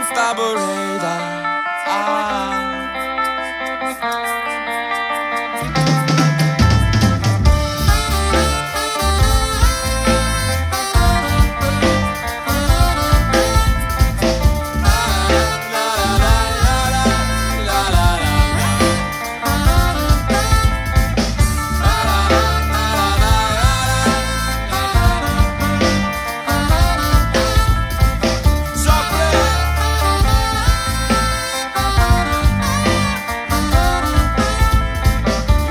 unstoppable radar. Ah.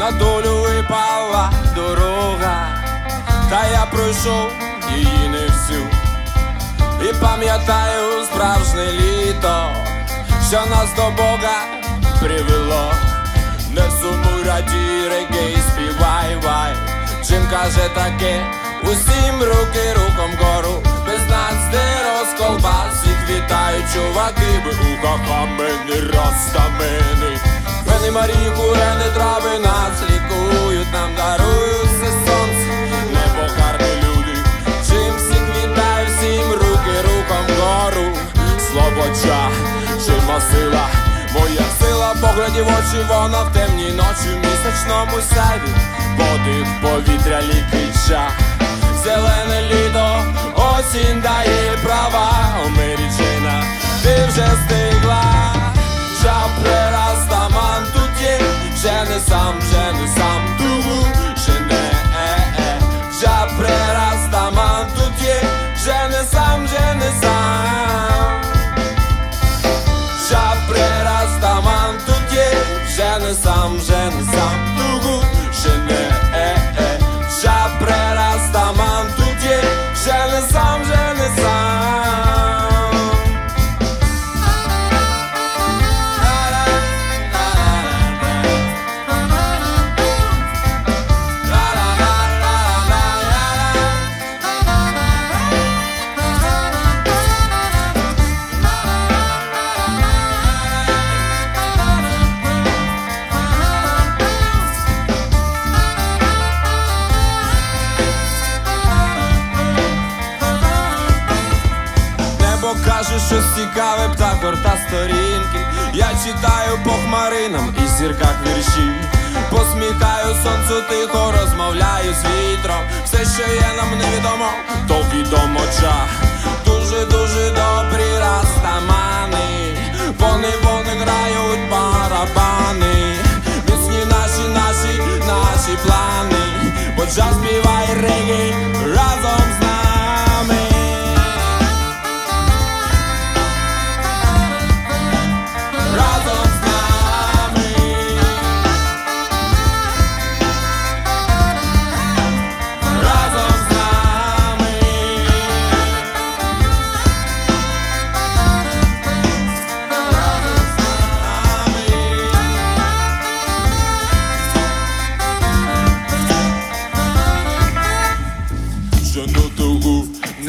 На долю випала дорога, та я пройшов її не всю. І пам'ятаю справжнє літо, що нас до Бога привело. Не сумуй, раді, регей, співай, вай. Чим каже таке, усім руки руком гору, без нас де розколбас, всіх вітають чуваки, ви у кахамені, розтамени. Марії, курени, трави нас лікують, нам дарують все сонце, небо люди. Чим всіх вітаю, всім руки руком гору, Слободжа, чима сила, моя сила, поглядів очі, вона в темній ночі, в місячному сяйві, подих повітря лікича, зелене літо, осінь дає права, вже не сам, вже не сам Щось цікаве, птах горта сторінки. Я читаю по хмаринам і зірках вірші. Посміхаю сонцю тихо, розмовляю з вітром. Все, що є нам невідомо, то відомо ча. Дуже, дуже добрі растамани. Вони, вони грають барабани. Міцні наші, наші, наші плани. Бо час співає регі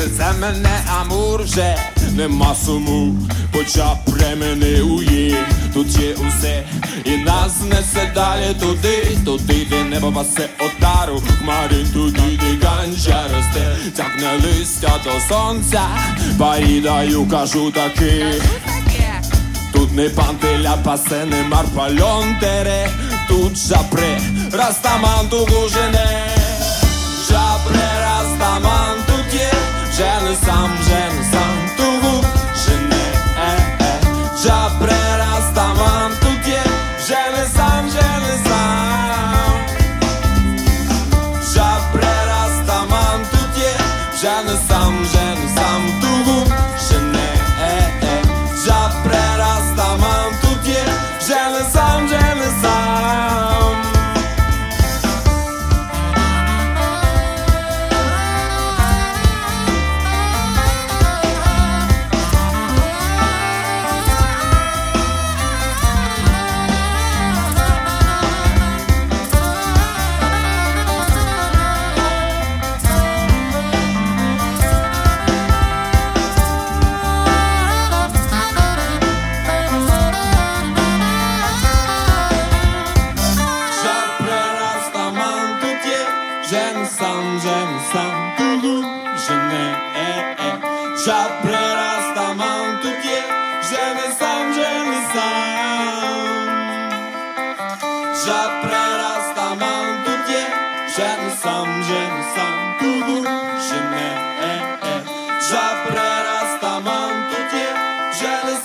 несе мене амур вже. Нема суму, хоча пременує, тут є усе, і нас несе далі туди, туди, де небо пасе отару, хмари туди, де ганджа росте, тягне листя до сонця, поїдаю, кажу таки. Тут не пантеля пасе, не марпальон тере, тут жапре, растаман тугу жене. Є, вже mam tu je, žene sam, žene sam. Já prerasta mam tu je, žene sam, žene sam, tudo žene. Já prerasta mam tu je, žene